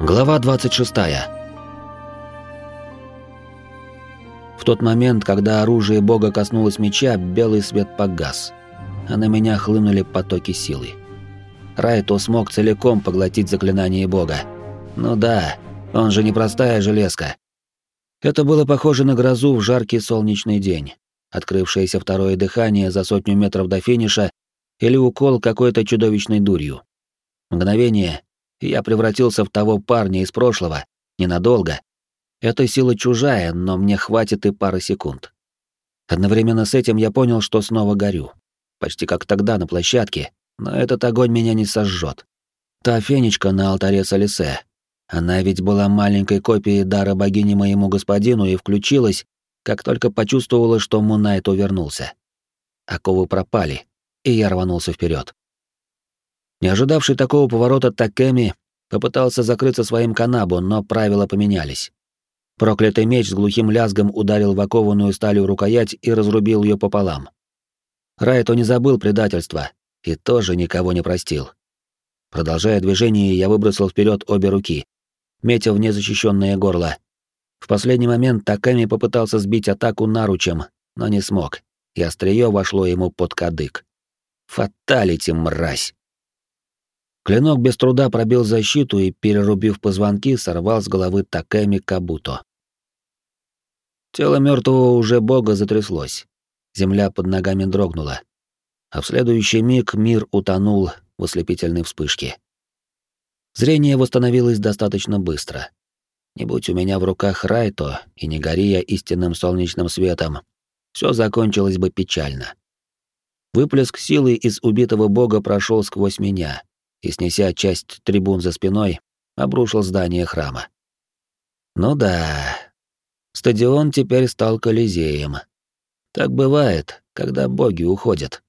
Глава 26. В тот момент, когда оружие бога коснулось меча, белый свет погас, а на меня хлынули потоки силы. Райто смог целиком поглотить заклинание бога. Ну да, он же не простая железка. Это было похоже на грозу в жаркий солнечный день, открывшееся второе дыхание за сотню метров до финиша или укол какой-то чудовищной дурью. Мгновение, я превратился в того парня из прошлого, ненадолго. Эта сила чужая, но мне хватит и пары секунд. Одновременно с этим я понял, что снова горю. Почти как тогда на площадке, но этот огонь меня не сожжет. Та фенечка на алтаре Солисе. Она ведь была маленькой копией дара богини моему господину и включилась, как только почувствовала, что Мунайто вернулся. Оковы пропали, и я рванулся вперед. Не ожидавший такого поворота Такеми попытался закрыться своим канабу, но правила поменялись. Проклятый меч с глухим лязгом ударил в окованную сталью рукоять и разрубил ее пополам. Райто не забыл предательства и тоже никого не простил. Продолжая движение, я выбросил вперед обе руки, метя в незащищенное горло. В последний момент Таками попытался сбить атаку наручем, но не смог, и острие вошло ему под кадык. Фаталити, мразь! Клинок без труда пробил защиту и, перерубив позвонки, сорвал с головы Такэми Кабуто. Тело мертвого уже бога затряслось. Земля под ногами дрогнула. А в следующий миг мир утонул в ослепительной вспышке. Зрение восстановилось достаточно быстро. Не будь у меня в руках Райто и не гори я истинным солнечным светом, все закончилось бы печально. Выплеск силы из убитого бога прошел сквозь меня, и, снеся часть трибун за спиной, обрушил здание храма. Ну да, стадион теперь стал колизеем. Так бывает, когда боги уходят.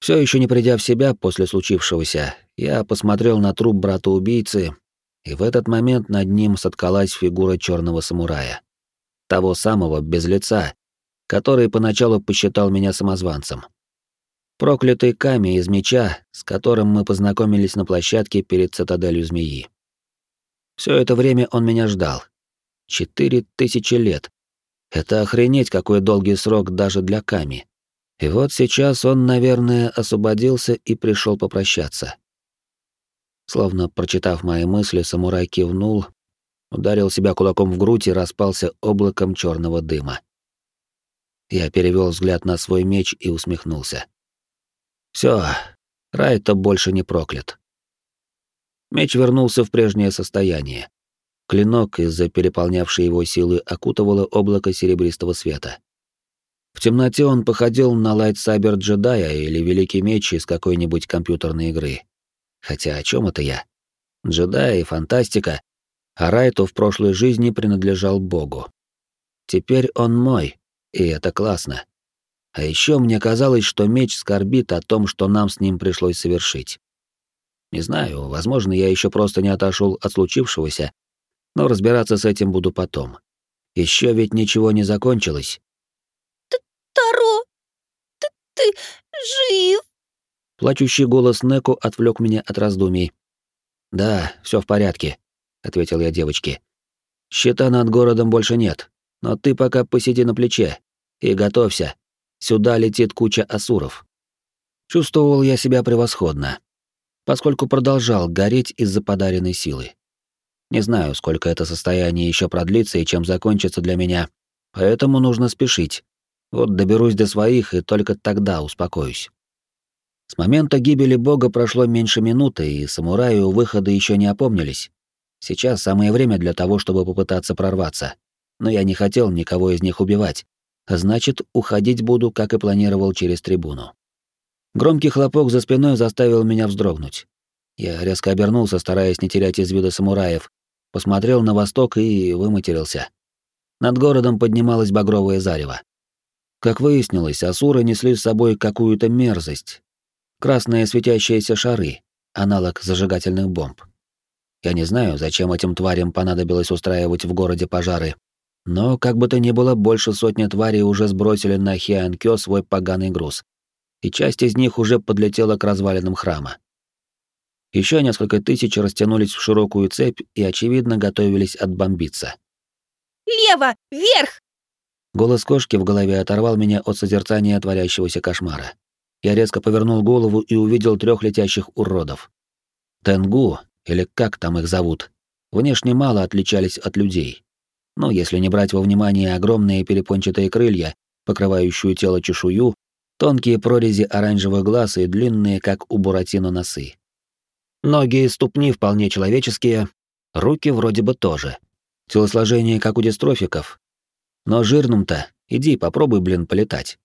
Все еще не придя в себя после случившегося, я посмотрел на труп брата-убийцы, и в этот момент над ним соткалась фигура черного самурая. Того самого, без лица, который поначалу посчитал меня самозванцем. Проклятый камень из меча, с которым мы познакомились на площадке перед цитаделью змеи. Все это время он меня ждал. Четыре тысячи лет. Это охренеть какой долгий срок даже для Ками. И вот сейчас он, наверное, освободился и пришел попрощаться. Словно прочитав мои мысли, самурай кивнул, ударил себя кулаком в грудь и распался облаком черного дыма. Я перевел взгляд на свой меч и усмехнулся. Все, Райто больше не проклят. Меч вернулся в прежнее состояние. Клинок из-за переполнявшей его силы окутывало облако серебристого света. В темноте он походил на лайтсабер джедая или великий меч из какой-нибудь компьютерной игры. Хотя о чем это я? Джедай и фантастика, а Райто в прошлой жизни принадлежал Богу. Теперь он мой, и это классно. А еще мне казалось, что меч скорбит о том, что нам с ним пришлось совершить. Не знаю, возможно, я еще просто не отошел от случившегося, но разбираться с этим буду потом. Еще ведь ничего не закончилось. Таро, ты, ты жив? Плачущий голос Неку отвлек меня от раздумий. Да, все в порядке, ответил я девочке. Щита над городом больше нет, но ты пока посиди на плече и готовься. Сюда летит куча асуров. Чувствовал я себя превосходно, поскольку продолжал гореть из-за подаренной силы. Не знаю, сколько это состояние еще продлится и чем закончится для меня, поэтому нужно спешить. Вот доберусь до своих, и только тогда успокоюсь. С момента гибели бога прошло меньше минуты, и самураи у выхода еще не опомнились. Сейчас самое время для того, чтобы попытаться прорваться. Но я не хотел никого из них убивать, Значит, уходить буду, как и планировал, через трибуну. Громкий хлопок за спиной заставил меня вздрогнуть. Я резко обернулся, стараясь не терять из вида самураев, посмотрел на восток и выматерился. Над городом поднималось багровое зарево. Как выяснилось, асуры несли с собой какую-то мерзость. Красные светящиеся шары, аналог зажигательных бомб. Я не знаю, зачем этим тварям понадобилось устраивать в городе пожары, но, как бы то ни было, больше сотни тварей уже сбросили на Хианкё свой поганый груз, и часть из них уже подлетела к развалинам храма. Еще несколько тысяч растянулись в широкую цепь и, очевидно, готовились отбомбиться. «Лево! Вверх!» Голос кошки в голове оторвал меня от созерцания творящегося кошмара. Я резко повернул голову и увидел трех летящих уродов. Тенгу, или как там их зовут, внешне мало отличались от людей. Но если не брать во внимание огромные перепончатые крылья, покрывающую тело чешую, тонкие прорези оранжевых глаз и длинные, как у Буратино, носы. Ноги и ступни вполне человеческие, руки вроде бы тоже. Телосложение, как у дистрофиков. Но жирным-то, иди попробуй, блин, полетать.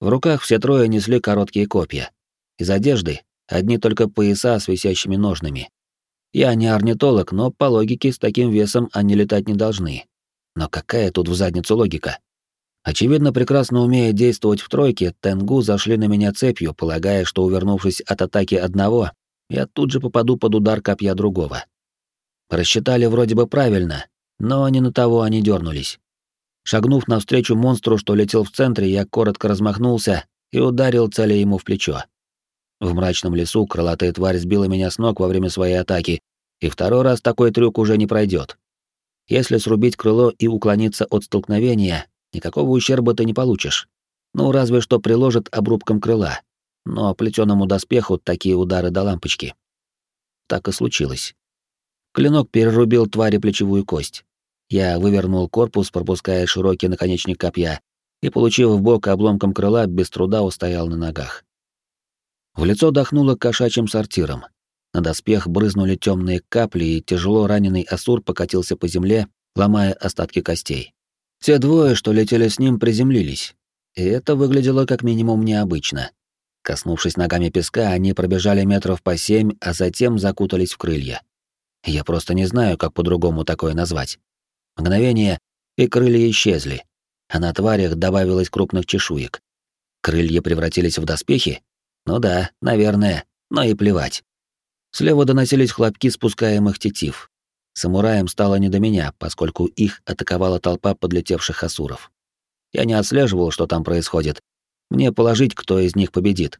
В руках все трое несли короткие копья. Из одежды одни только пояса с висящими ножными. Я не орнитолог, но по логике с таким весом они летать не должны. Но какая тут в задницу логика? Очевидно, прекрасно умея действовать в тройке, Тенгу зашли на меня цепью, полагая, что, увернувшись от атаки одного, я тут же попаду под удар копья другого. Рассчитали вроде бы правильно, но не на того они дернулись. Шагнув навстречу монстру, что летел в центре, я коротко размахнулся и ударил целя ему в плечо. В мрачном лесу крылатая тварь сбила меня с ног во время своей атаки, и второй раз такой трюк уже не пройдет. Если срубить крыло и уклониться от столкновения, никакого ущерба ты не получишь. Ну, разве что приложит обрубком крыла. Но плетеному доспеху такие удары до лампочки. Так и случилось. Клинок перерубил твари плечевую кость. Я вывернул корпус, пропуская широкий наконечник копья, и, получив в бок обломком крыла, без труда устоял на ногах. В лицо дохнуло кошачьим сортиром. На доспех брызнули темные капли, и тяжело раненый Асур покатился по земле, ломая остатки костей. Те двое, что летели с ним, приземлились. И это выглядело как минимум необычно. Коснувшись ногами песка, они пробежали метров по семь, а затем закутались в крылья. Я просто не знаю, как по-другому такое назвать. Мгновение, и крылья исчезли, а на тварях добавилось крупных чешуек. Крылья превратились в доспехи? Ну да, наверное, но и плевать. Слева доносились хлопки спускаемых тетив. Самураям стало не до меня, поскольку их атаковала толпа подлетевших асуров. Я не отслеживал, что там происходит. Мне положить, кто из них победит.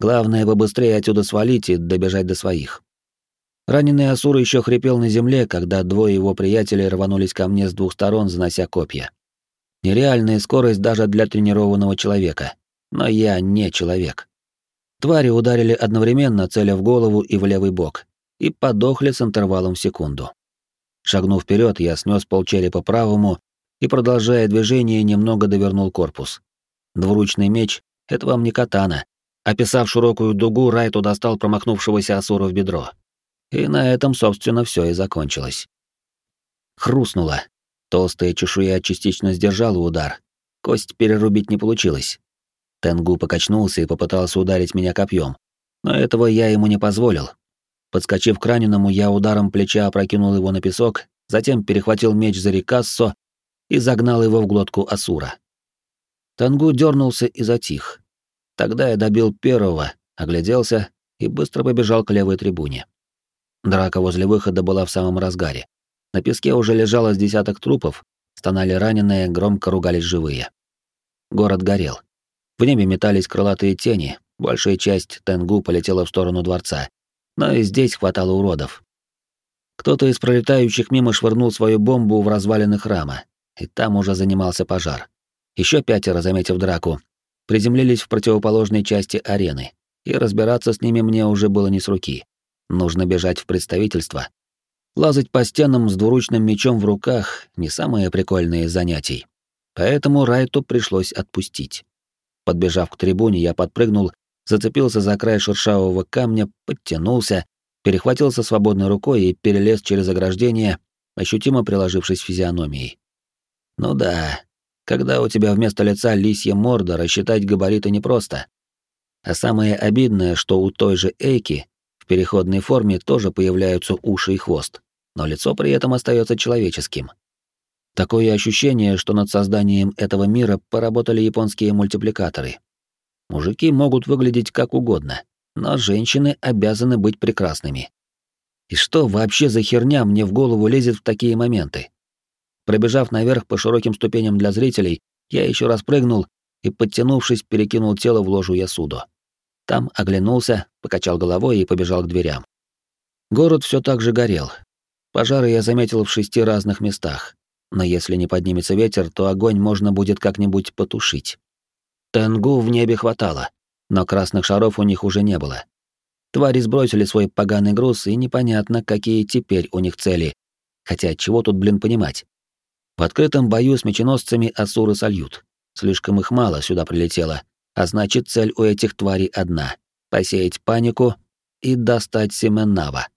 Главное побыстрее отсюда свалить и добежать до своих. Раненый Асур еще хрипел на земле, когда двое его приятелей рванулись ко мне с двух сторон, занося копья. Нереальная скорость даже для тренированного человека. Но я не человек. Твари ударили одновременно, целя в голову и в левый бок, и подохли с интервалом в секунду. Шагнув вперед, я снес полчерепа правому и, продолжая движение, немного довернул корпус. Двуручный меч — это вам не катана. Описав широкую дугу, Райту достал промахнувшегося Асура в бедро. И на этом, собственно, все и закончилось. Хрустнуло. Толстая чешуя частично сдержала удар. Кость перерубить не получилось. Тенгу покачнулся и попытался ударить меня копьем, но этого я ему не позволил. Подскочив к раненому, я ударом плеча опрокинул его на песок, затем перехватил меч за рикассо и загнал его в глотку Асура. Тенгу дернулся и затих. Тогда я добил первого, огляделся и быстро побежал к левой трибуне. Драка возле выхода была в самом разгаре. На песке уже лежало с десяток трупов, стонали раненые, громко ругались живые. Город горел. В небе метались крылатые тени, большая часть Тенгу полетела в сторону дворца. Но и здесь хватало уродов. Кто-то из пролетающих мимо швырнул свою бомбу в развалины храма, и там уже занимался пожар. Еще пятеро, заметив драку, приземлились в противоположной части арены, и разбираться с ними мне уже было не с руки. Нужно бежать в представительство. Лазать по стенам с двуручным мечом в руках — не самое прикольное занятий. Поэтому Райту пришлось отпустить. Подбежав к трибуне, я подпрыгнул, зацепился за край шершавого камня, подтянулся, перехватился свободной рукой и перелез через ограждение, ощутимо приложившись физиономией. Ну да, когда у тебя вместо лица лисья морда, рассчитать габариты непросто. А самое обидное, что у той же Эйки в переходной форме тоже появляются уши и хвост, но лицо при этом остается человеческим. Такое ощущение, что над созданием этого мира поработали японские мультипликаторы. Мужики могут выглядеть как угодно, но женщины обязаны быть прекрасными. И что вообще за херня мне в голову лезет в такие моменты? Пробежав наверх по широким ступеням для зрителей, я еще раз прыгнул и, подтянувшись, перекинул тело в ложу Ясудо. Там оглянулся, покачал головой и побежал к дверям. Город все так же горел. Пожары я заметил в шести разных местах, но если не поднимется ветер, то огонь можно будет как-нибудь потушить. Тенгу в небе хватало, но красных шаров у них уже не было. Твари сбросили свой поганый груз, и непонятно, какие теперь у них цели. Хотя чего тут, блин, понимать? В открытом бою с меченосцами асуры сольют. Слишком их мало сюда прилетело, а значит, цель у этих тварей одна — посеять панику и достать Семенава.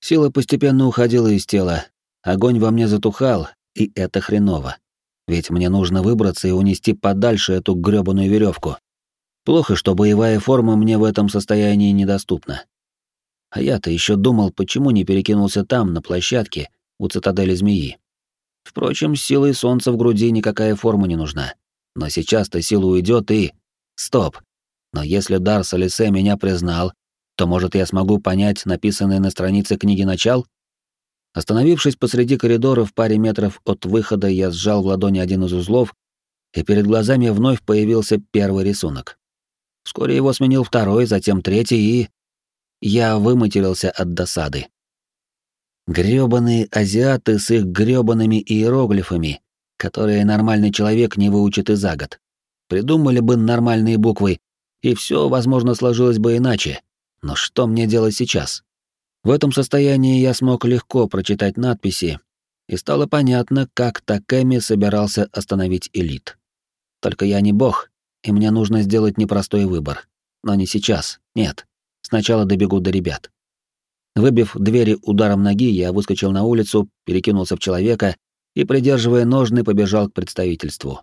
Сила постепенно уходила из тела, огонь во мне затухал, и это хреново. Ведь мне нужно выбраться и унести подальше эту грёбаную веревку. Плохо, что боевая форма мне в этом состоянии недоступна. А я-то еще думал, почему не перекинулся там, на площадке, у цитадели змеи. Впрочем, с силой солнца в груди никакая форма не нужна. Но сейчас-то сила уйдет и... Стоп. Но если дар Салисе меня признал, то, может, я смогу понять написанное на странице книги начал? Остановившись посреди коридора в паре метров от выхода, я сжал в ладони один из узлов, и перед глазами вновь появился первый рисунок. Вскоре его сменил второй, затем третий, и... Я выматерился от досады. Грёбаные азиаты с их грёбаными иероглифами, которые нормальный человек не выучит и за год. Придумали бы нормальные буквы, и все, возможно, сложилось бы иначе. Но что мне делать сейчас? В этом состоянии я смог легко прочитать надписи, и стало понятно, как Такэми собирался остановить элит. Только я не бог, и мне нужно сделать непростой выбор. Но не сейчас, нет. Сначала добегу до ребят. Выбив двери ударом ноги, я выскочил на улицу, перекинулся в человека и, придерживая ножны, побежал к представительству.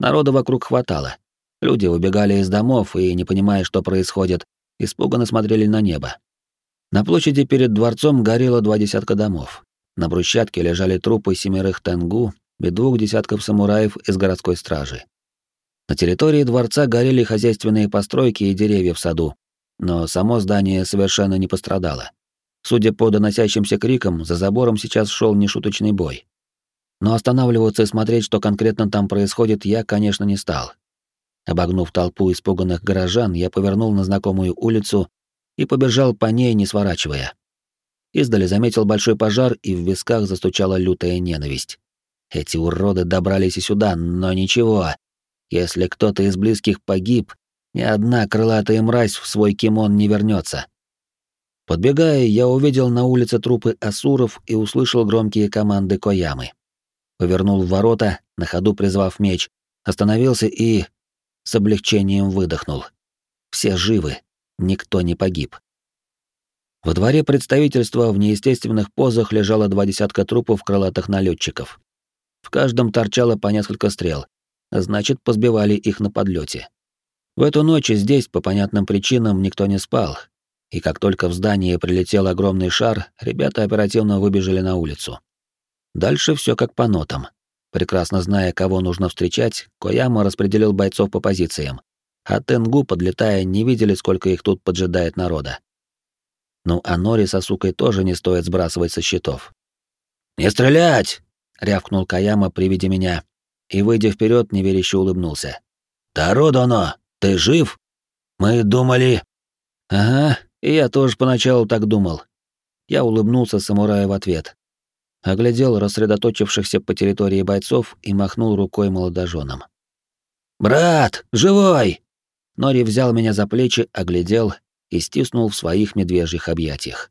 Народа вокруг хватало. Люди убегали из домов и, не понимая, что происходит, испуганно смотрели на небо. На площади перед дворцом горело два десятка домов. На брусчатке лежали трупы семерых тенгу и двух десятков самураев из городской стражи. На территории дворца горели хозяйственные постройки и деревья в саду, но само здание совершенно не пострадало. Судя по доносящимся крикам, за забором сейчас шел нешуточный бой. Но останавливаться и смотреть, что конкретно там происходит, я, конечно, не стал. Обогнув толпу испуганных горожан, я повернул на знакомую улицу и побежал по ней, не сворачивая. Издали заметил большой пожар, и в висках застучала лютая ненависть. Эти уроды добрались и сюда, но ничего. Если кто-то из близких погиб, ни одна крылатая мразь в свой кимон не вернется. Подбегая, я увидел на улице трупы асуров и услышал громкие команды Коямы. Повернул в ворота, на ходу призвав меч, остановился и с облегчением выдохнул. Все живы, никто не погиб. Во дворе представительства в неестественных позах лежало два десятка трупов крылатых налетчиков. В каждом торчало по несколько стрел, значит, позбивали их на подлете. В эту ночь здесь, по понятным причинам, никто не спал, и как только в здание прилетел огромный шар, ребята оперативно выбежали на улицу. Дальше все как по нотам. Прекрасно зная, кого нужно встречать, Кояма распределил бойцов по позициям, а Тенгу, подлетая, не видели, сколько их тут поджидает народа. Ну а Нори со сукой тоже не стоит сбрасывать со счетов. «Не стрелять!» — рявкнул Каяма при виде меня, и, выйдя вперед, неверяще улыбнулся. «Таро ты жив? Мы думали...» «Ага, и я тоже поначалу так думал». Я улыбнулся самураю в ответ, оглядел рассредоточившихся по территории бойцов и махнул рукой молодоженам. «Брат, живой!» Нори взял меня за плечи, оглядел и стиснул в своих медвежьих объятиях.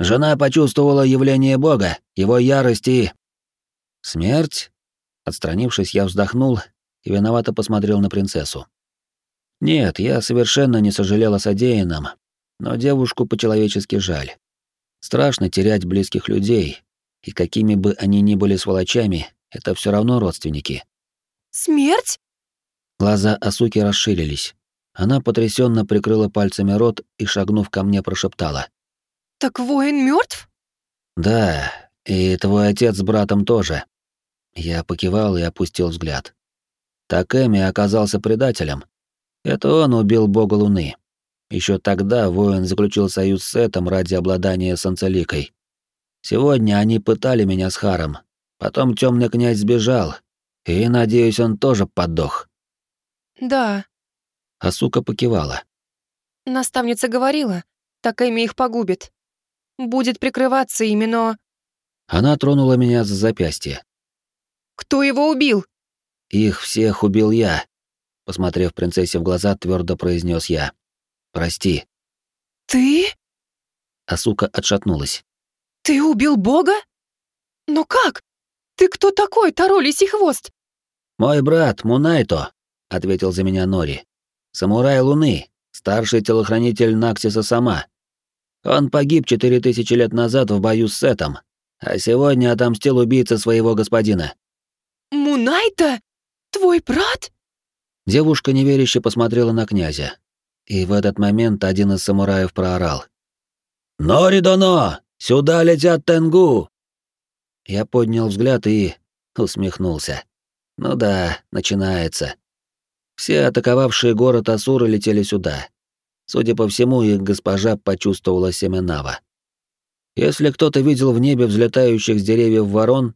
«Жена почувствовала явление Бога, его ярость и...» «Смерть?» Отстранившись, я вздохнул и виновато посмотрел на принцессу. Нет, я совершенно не сожалел о содеянном, но девушку по-человечески жаль. Страшно терять близких людей, и какими бы они ни были сволочами, это все равно родственники. Смерть? Глаза Асуки расширились. Она потрясенно прикрыла пальцами рот и, шагнув ко мне, прошептала. Так воин мертв? Да, и твой отец с братом тоже. Я покивал и опустил взгляд. Так Эми оказался предателем. Это он убил бога Луны. Еще тогда воин заключил союз с Этом ради обладания Санцеликой. Сегодня они пытали меня с Харом. Потом темный князь сбежал, и, надеюсь, он тоже подох. Да. А сука покивала. Наставница говорила, так Эми их погубит. будет прикрываться ими, но... Она тронула меня за запястье. Кто его убил? Их всех убил я, посмотрев принцессе в глаза, твердо произнес я. Прости. Ты? Асука отшатнулась. Ты убил бога? Но как? Ты кто такой, Таро Лисий Хвост? Мой брат Мунайто, ответил за меня Нори. Самурай Луны, старший телохранитель Наксиса сама. Он погиб четыре тысячи лет назад в бою с Сетом, а сегодня отомстил убийце своего господина. Мунайта? Твой брат? Девушка неверяще посмотрела на князя. И в этот момент один из самураев проорал. «Норидоно! Сюда летят тенгу!» Я поднял взгляд и усмехнулся. Ну да, начинается. Все атаковавшие город Асуры летели сюда. Судя по всему, их госпожа почувствовала семенава. Если кто-то видел в небе взлетающих с деревьев ворон,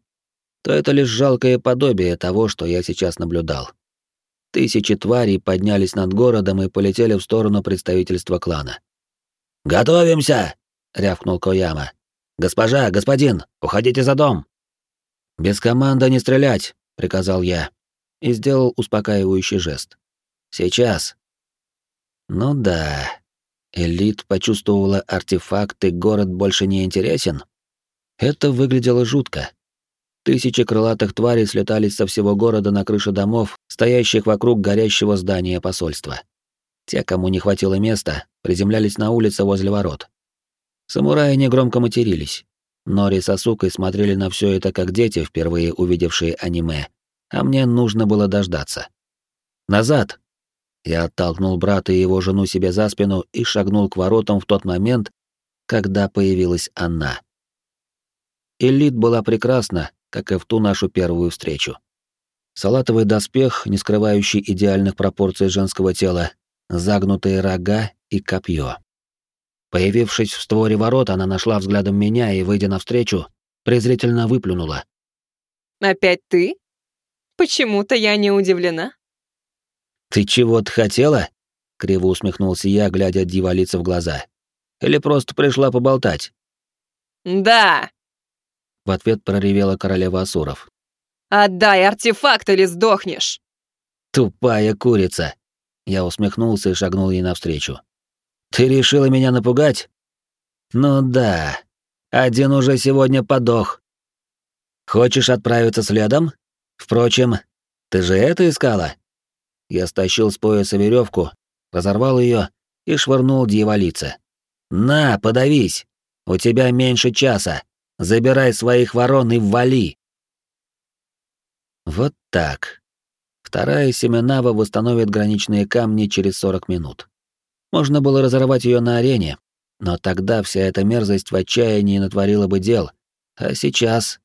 то это лишь жалкое подобие того, что я сейчас наблюдал. Тысячи тварей поднялись над городом и полетели в сторону представительства клана. «Готовимся!» — рявкнул Кояма. «Госпожа, господин, уходите за дом!» «Без команды не стрелять!» — приказал я и сделал успокаивающий жест. «Сейчас!» Ну да, элит почувствовала артефакт, и город больше не интересен. Это выглядело жутко. Тысячи крылатых тварей слетались со всего города на крыши домов, стоящих вокруг горящего здания посольства. Те, кому не хватило места, приземлялись на улице возле ворот. Самураи негромко матерились. Нори с Асукой смотрели на все это как дети, впервые увидевшие аниме, а мне нужно было дождаться. «Назад!» Я оттолкнул брата и его жену себе за спину и шагнул к воротам в тот момент, когда появилась она. Элит была прекрасна, как и в ту нашу первую встречу. Салатовый доспех, не скрывающий идеальных пропорций женского тела, загнутые рога и копье. Появившись в створе ворот, она нашла взглядом меня и, выйдя навстречу, презрительно выплюнула. «Опять ты? Почему-то я не удивлена». «Ты чего-то хотела?» — криво усмехнулся я, глядя дьяволице в глаза. «Или просто пришла поболтать?» «Да!» — в ответ проревела королева Асуров. «Отдай артефакт или сдохнешь!» «Тупая курица!» Я усмехнулся и шагнул ей навстречу. «Ты решила меня напугать?» «Ну да, один уже сегодня подох. Хочешь отправиться следом? Впрочем, ты же это искала?» Я стащил с пояса веревку, разорвал ее и швырнул дьяволице. «На, подавись! У тебя меньше часа! Забирай своих ворон и вали!» Вот так. Вторая Семенава восстановит граничные камни через 40 минут. Можно было разорвать ее на арене, но тогда вся эта мерзость в отчаянии натворила бы дел. А сейчас...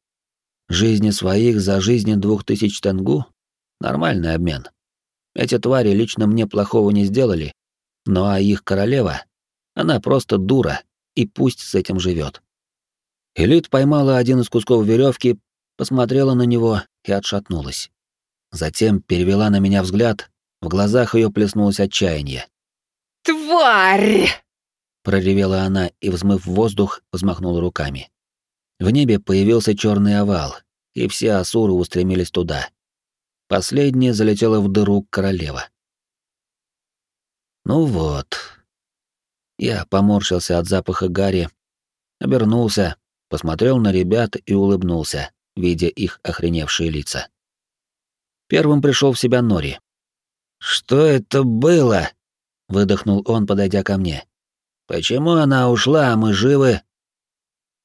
Жизни своих за жизни двух тысяч тенгу — нормальный обмен. Эти твари лично мне плохого не сделали, ну а их королева, она просто дура, и пусть с этим живет. Элит поймала один из кусков веревки, посмотрела на него и отшатнулась. Затем перевела на меня взгляд, в глазах ее плеснулось отчаяние. «Тварь!» — проревела она и, взмыв воздух, взмахнула руками. В небе появился черный овал, и все асуры устремились туда. Последняя залетела в дыру королева. Ну вот. Я поморщился от запаха гари, обернулся, посмотрел на ребят и улыбнулся, видя их охреневшие лица. Первым пришел в себя Нори. «Что это было?» — выдохнул он, подойдя ко мне. «Почему она ушла, а мы живы?»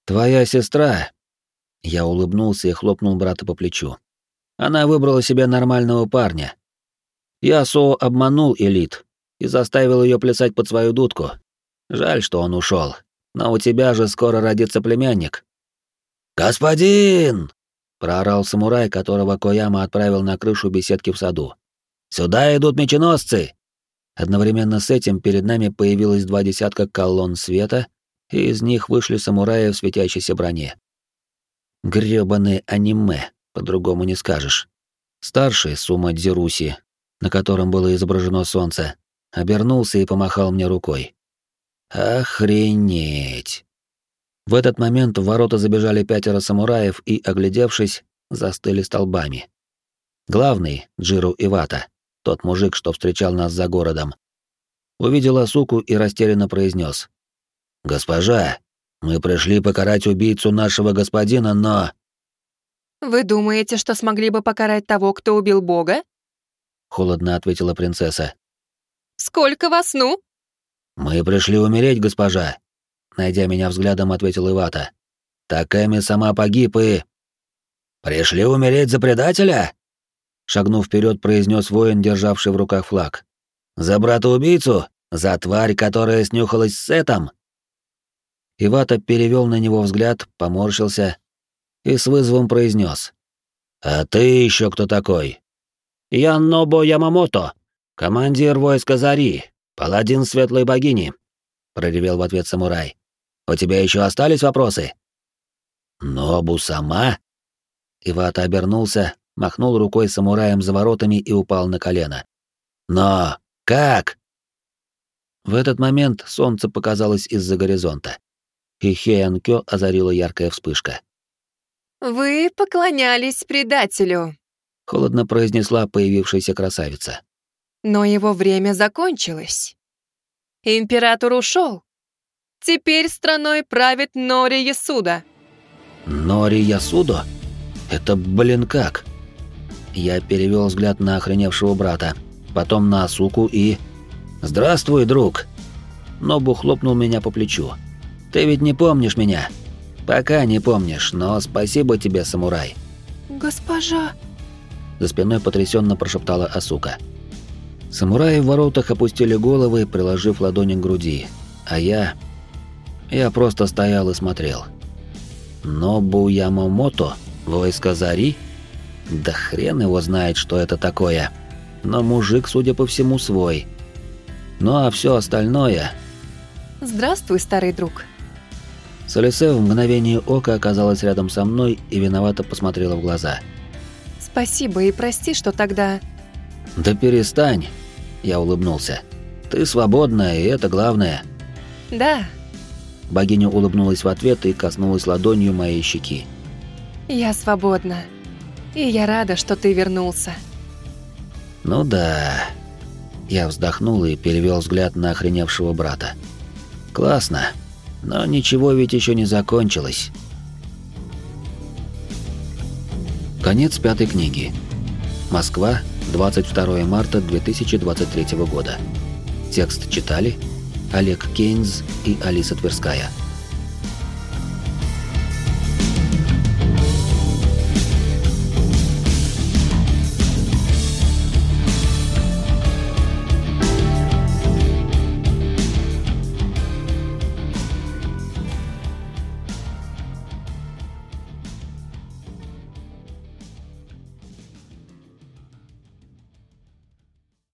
«Твоя сестра...» Я улыбнулся и хлопнул брата по плечу. Она выбрала себе нормального парня. Я Со обманул элит и заставил ее плясать под свою дудку. Жаль, что он ушел. Но у тебя же скоро родится племянник. Господин! проорал самурай, которого Кояма отправил на крышу беседки в саду. Сюда идут меченосцы. Одновременно с этим перед нами появилось два десятка колонн света, и из них вышли самураи в светящейся броне. Грёбаное аниме по-другому не скажешь. Старший, Сума Дзируси, на котором было изображено солнце, обернулся и помахал мне рукой. Охренеть. В этот момент в ворота забежали пятеро самураев и, оглядевшись, застыли столбами. Главный, Джиру Ивата, тот мужик, что встречал нас за городом, увидел Асуку и растерянно произнес: «Госпожа, мы пришли покарать убийцу нашего господина, но...» «Вы думаете, что смогли бы покарать того, кто убил Бога?» Холодно ответила принцесса. «Сколько вас, ну?» «Мы пришли умереть, госпожа», найдя меня взглядом, ответил Ивата. «Такэми сама погиб и...» «Пришли умереть за предателя?» Шагнув вперед, произнес воин, державший в руках флаг. «За брата-убийцу? За тварь, которая снюхалась с Сетом?» Ивата перевел на него взгляд, поморщился и с вызовом произнес: «А ты еще кто такой?» «Я Нобо Ямамото, командир войска Зари, паладин светлой богини», — проревел в ответ самурай. «У тебя еще остались вопросы?» «Нобу сама?» Ивата обернулся, махнул рукой самураем за воротами и упал на колено. «Но как?» В этот момент солнце показалось из-за горизонта и Хеянкё озарила яркая вспышка. «Вы поклонялись предателю», — холодно произнесла появившаяся красавица. «Но его время закончилось. Император ушел. Теперь страной правит Нори Ясуда». «Нори Ясудо? Это, блин, как?» Я перевел взгляд на охреневшего брата, потом на Асуку и... «Здравствуй, друг!» Нобу хлопнул меня по плечу. Ты ведь не помнишь меня? Пока не помнишь, но спасибо тебе, самурай. Госпожа. За спиной потрясенно прошептала Асука. Самураи в воротах опустили головы, приложив ладони к груди, а я... Я просто стоял и смотрел. Нобу Ямамото? Войско Зари? Да хрен его знает, что это такое. Но мужик, судя по всему, свой. Ну а все остальное... Здравствуй, старый друг. Солисе в мгновение ока оказалась рядом со мной и виновато посмотрела в глаза. «Спасибо и прости, что тогда...» «Да перестань!» Я улыбнулся. «Ты свободная, и это главное». «Да». Богиня улыбнулась в ответ и коснулась ладонью моей щеки. «Я свободна. И я рада, что ты вернулся». «Ну да...» Я вздохнул и перевел взгляд на охреневшего брата. «Классно. Но ничего ведь еще не закончилось. Конец пятой книги. Москва, 22 марта 2023 года. Текст читали Олег Кейнс и Алиса Тверская.